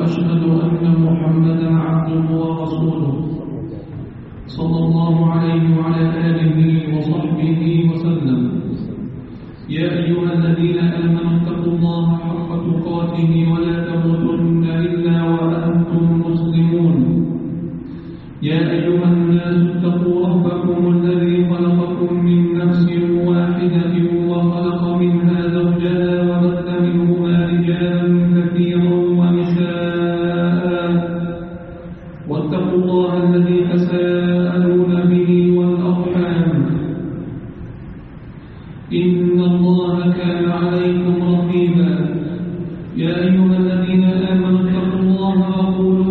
وأشهد أن محمدا عبده ورسوله صلى الله عليه وعلى آله وصحبه وسلم. يا أيها الذين آمنوا اتقوا الله حق تقاته ولا تموتن إلا إن الله كان عليكم رقيبا. يا أيها الذين آمنوا اتقوا الله وقولوا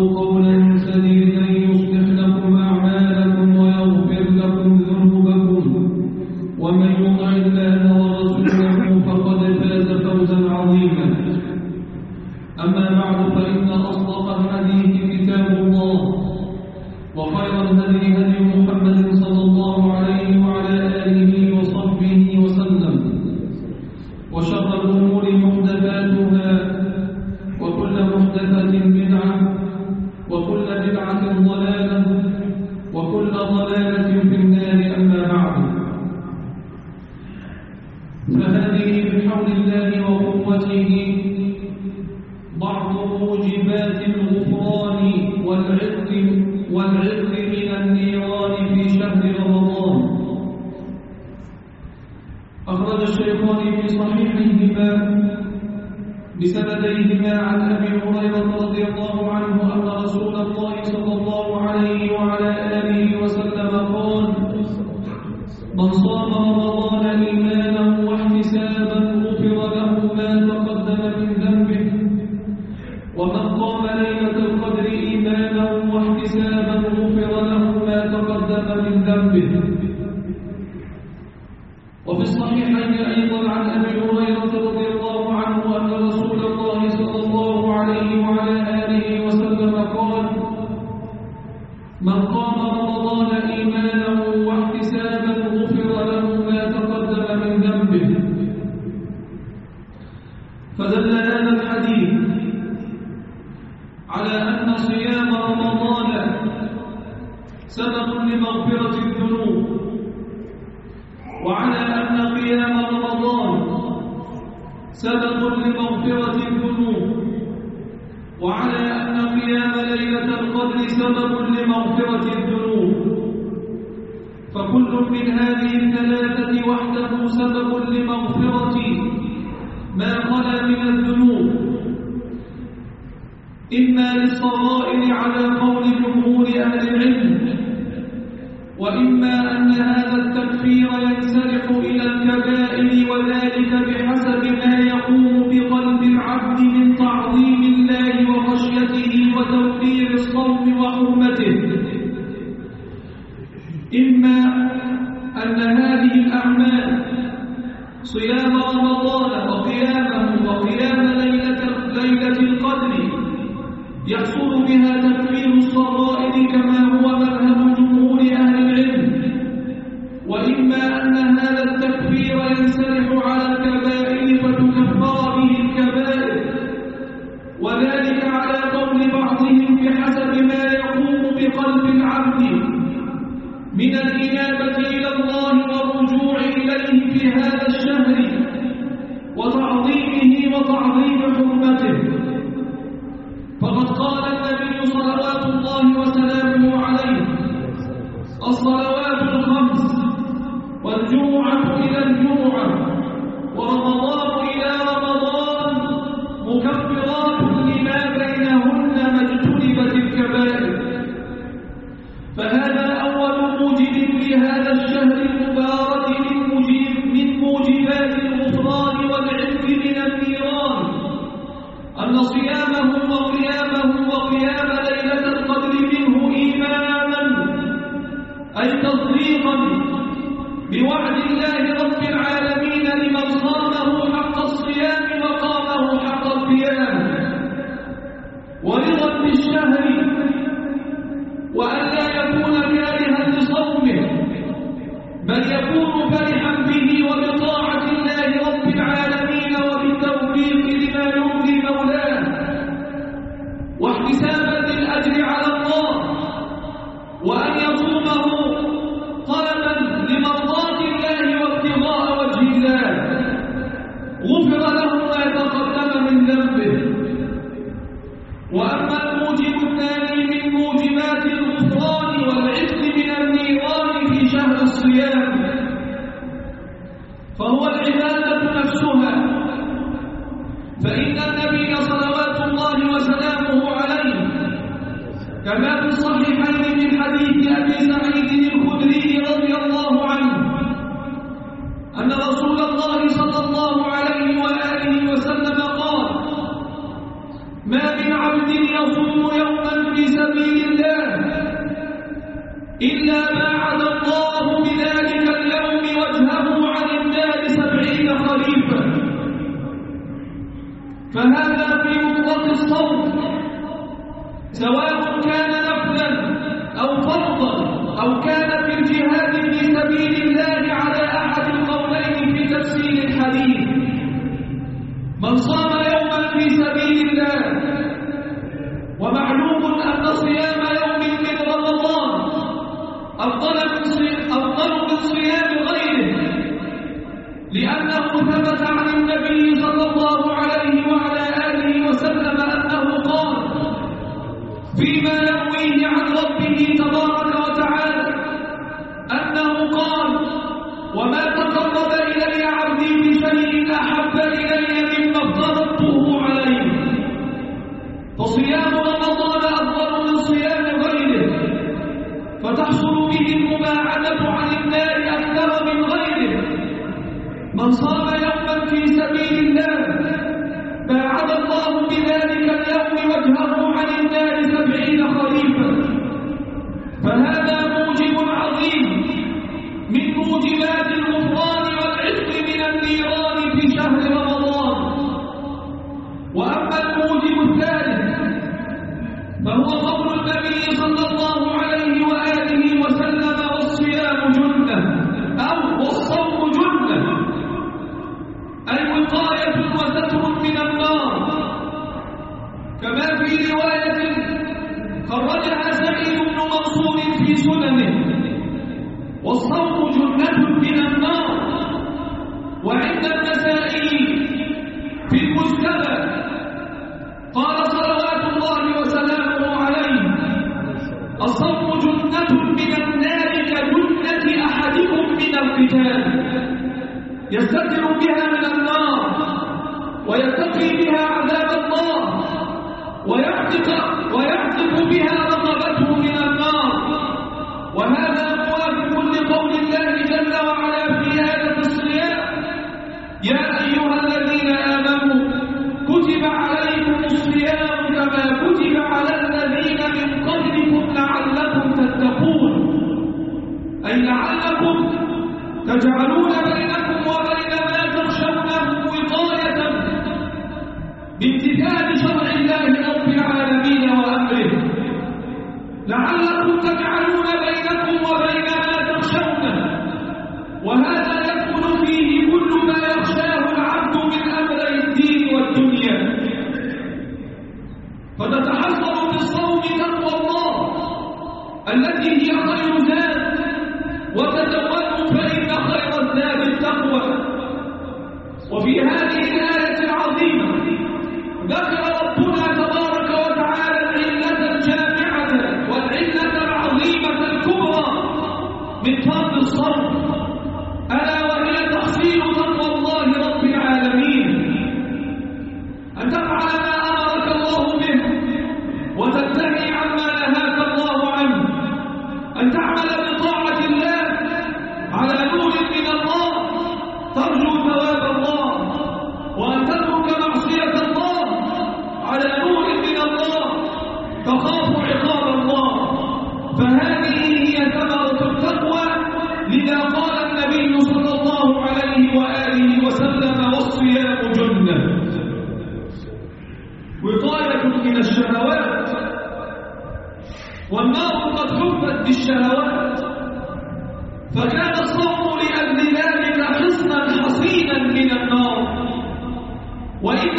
فكل من هذه الثلاثة وحده سبب لمغفرة ما خلا من الذنوب. إما للصغائر على قول جمهور أهل العلم وإما أن هذا التكفير ينسلخ إلى الكبائر وذلك بحسب ما What? من صام يوما في سبيل الله ومعلوم أن صيام يوم من رمضان أفضل من صيام غيره لأنه ثبت عن النبي صلى الله عليه وسلم 먼저 تجعلون بينكم وبين ما تخشونه وقاية بامتثال شرع الله رب العالمين وأمره. لعلكم تجعلون بينكم وبين ما تخشونه. وهذا يدخل فيه كل ما يخشاه العبد من أمر الدين والدنيا. فتتحصل في تقوى الله التي هي خير ذات بالشهوات فكان الصوم لأبن ذلك حصنا حصينا من النار. وإن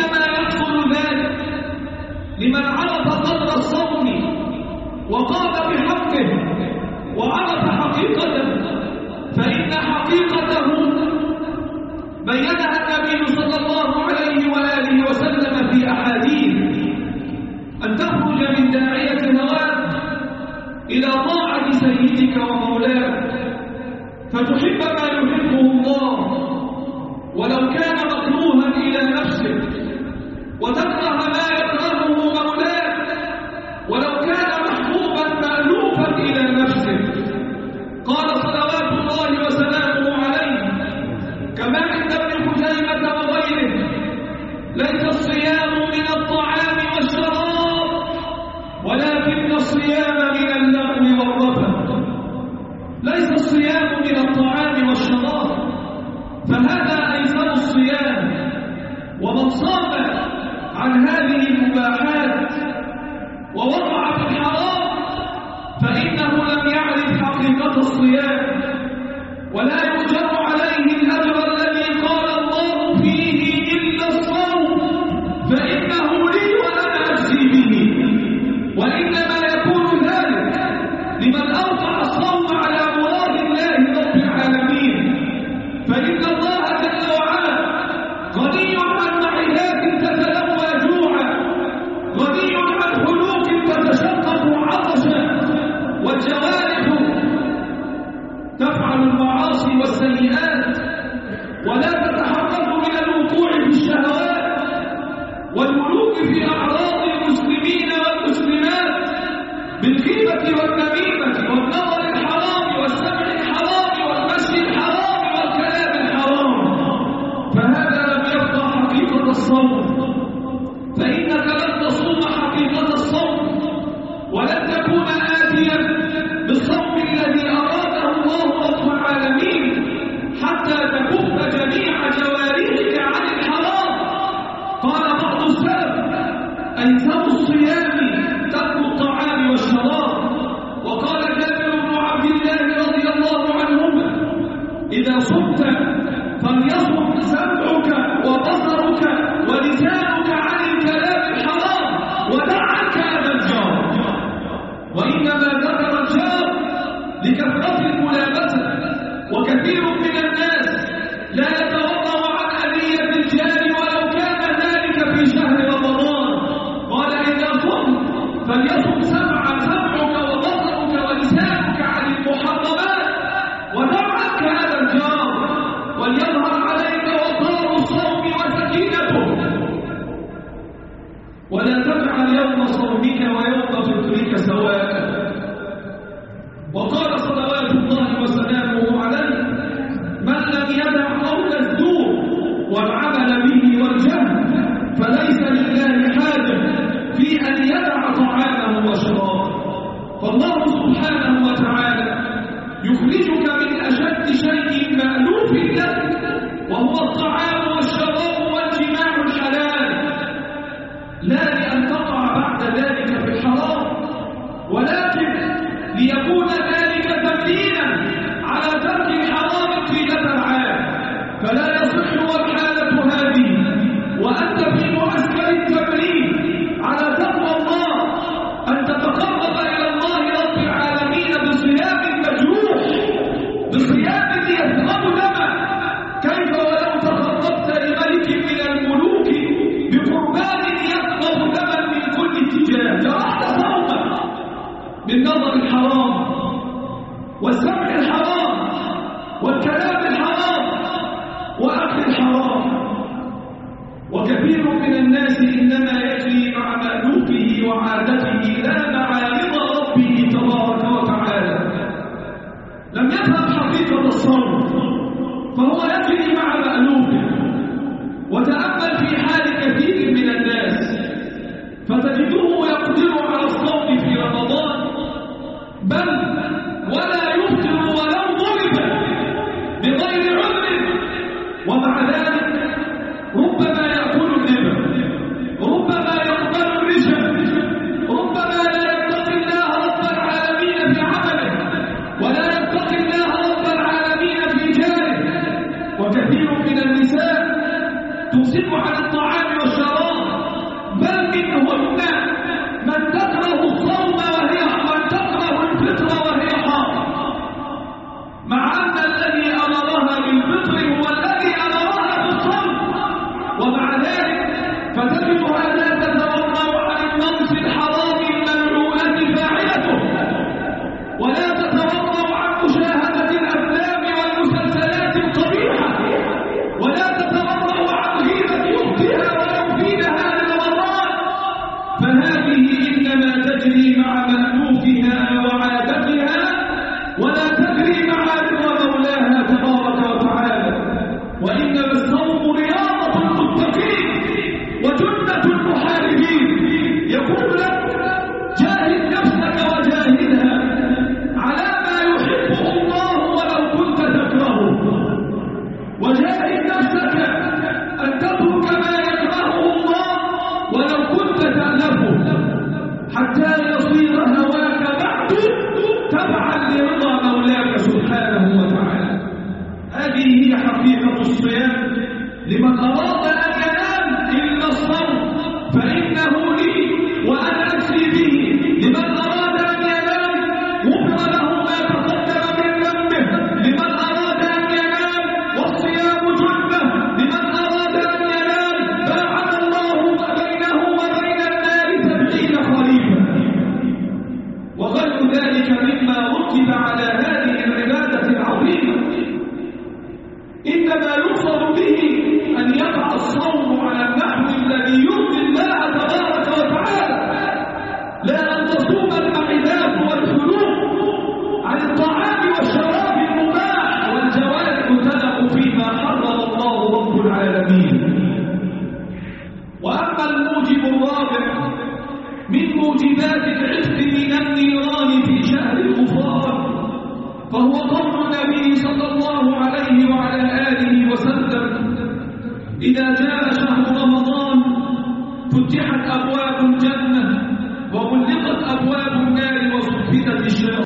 wieder كيف ولو تخطبت لملك من الملوك بقربان دما من كل اتجاه بالنظر الحرام والسمع الحرام والكلام الحرام واكل الحرام. وكثير من الناس إنما يجري مع مالوفه وعادته هذه هي حقيقة الصيام. لمن أراد إذا جاء شهر رمضان فتحت أبواب الجنة وغلقت أبواب النار وصفدت الشهر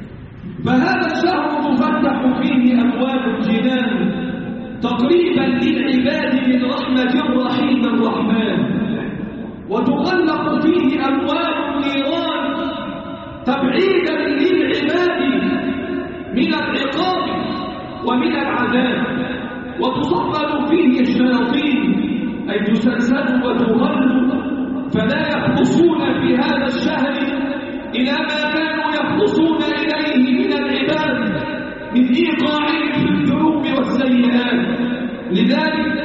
فهذا الشهر تفتح فيه أبواب الجنان تقريبا للعباد من رحمة الرحيم الرحمن. وتغلق فيه أبواب النيران تبعيدا للعباد من العقاب ومن العذاب. وتصفد فيه الشياطين أي تسلسل وتغل فلا يخلصون في هذا الشهر إلى ما كانوا يخلصون إليه من العباد من إيقاعهم في الذنوب والسيئات لذلك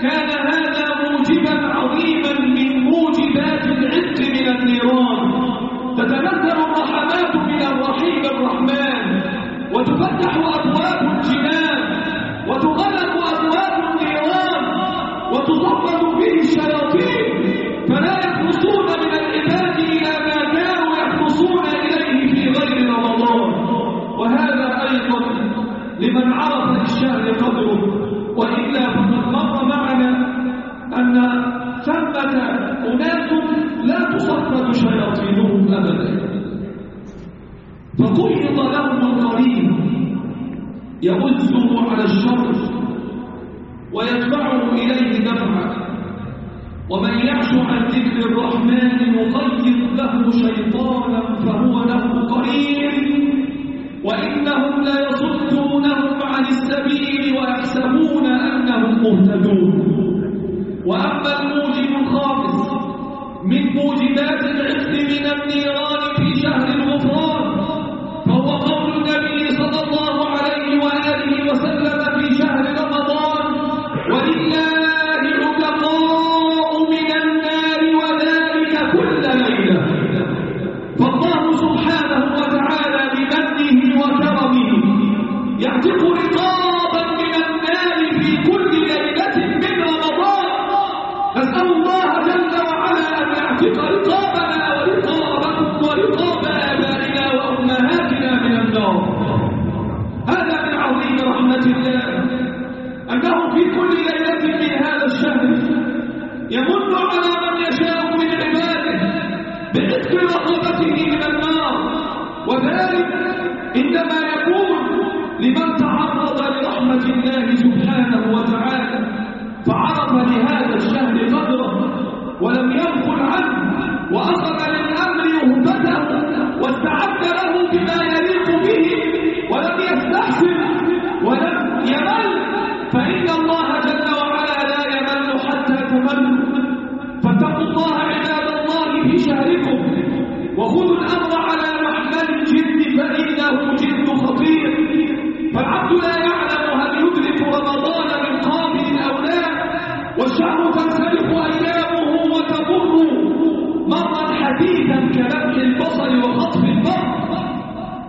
كان هذا موجبا عظيما من موجبات العتق من النيران. تتنزل الرحمات من الرحيم الرحمن وتفتح أبواب الجنان وتغلق وتصفد فيه الشياطين فلا يخلصون من العباد إلى ما كانوا يخلصون إليه في غير رمضان وهذا أيضا لمن عرف الشهر قدره وإلا فقد مر معنا أن ثمة أناس لا تصفد شياطينهم أبدا. فقيض لهم القرين يؤزه على الشر. ويدفعه إليه دفعا ومن يعش عن ذكر الرحمن نقيض له شيطانا فهو له قرين وإنهم ليصدونهم عن السبيل ويحسبون أنهم مهتدون. وأما الموجب الخامس من موجبات العتق من النيران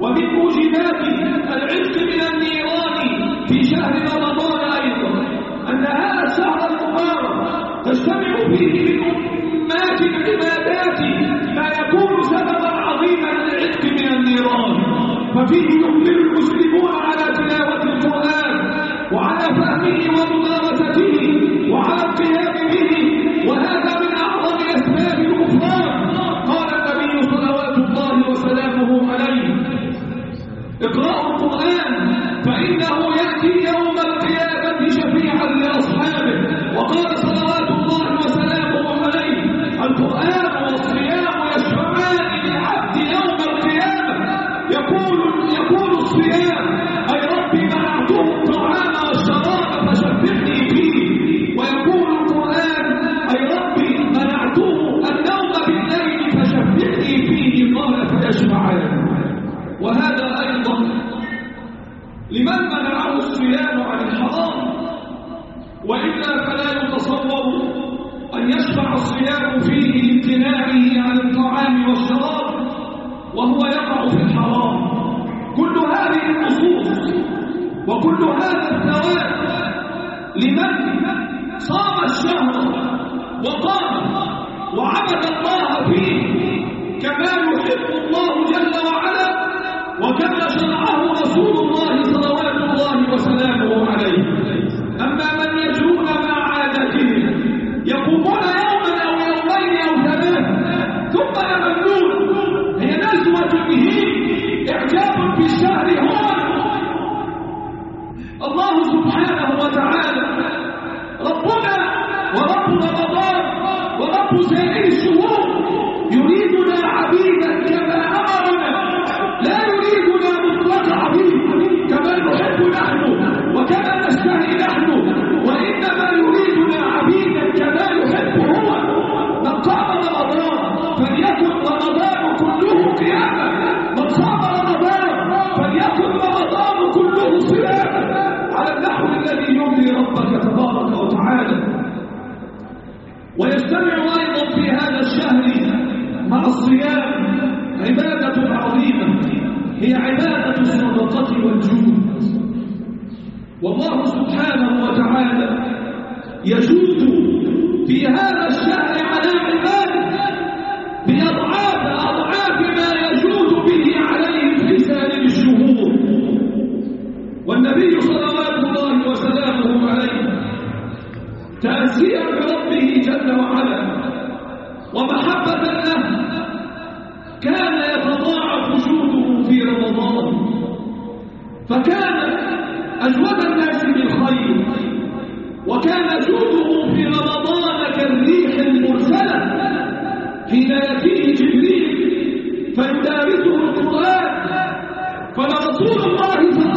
ومن موجبات العتق من النيران في شهر رمضان أيضا أن هذا الشهر المبارك تجتمع فيه من أمات العبادات ما يكون سببا عظيما للعتق من النيران ففيه يقبل المسلمون على لمن منعه الصيام عن الحرام وإلا فلا يتصور أن يشفع الصيام فيه لامتناعه عن الطعام والشراب وهو يقع في الحرام. كل هذه النصوص وكل هذا الثواب لمن صام الشهر وقام وعبد الله فيه كما يحب الله جل وكما شرعه رسول الله صلوات الله وسلامه عليه. يدارسه القرآن. فلرسول الله صلى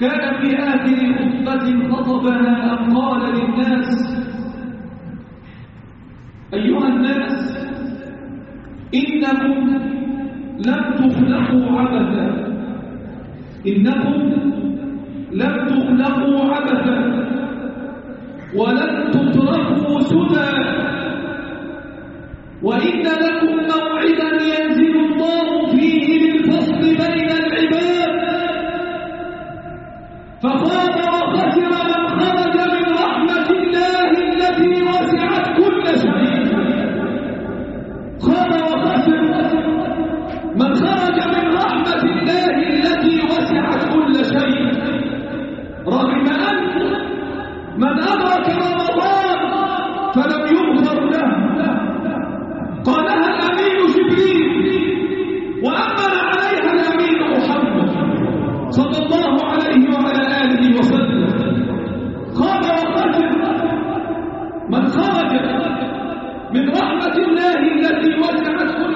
كان في آخر خطبة خطبها أن قال للناس. أيها الناس إنكم لم تخلقوا عبثا. إنكم لم تخلقوا عبثا. ولم تتركوا سدى. وإن لكم نوعا التي وسعت كل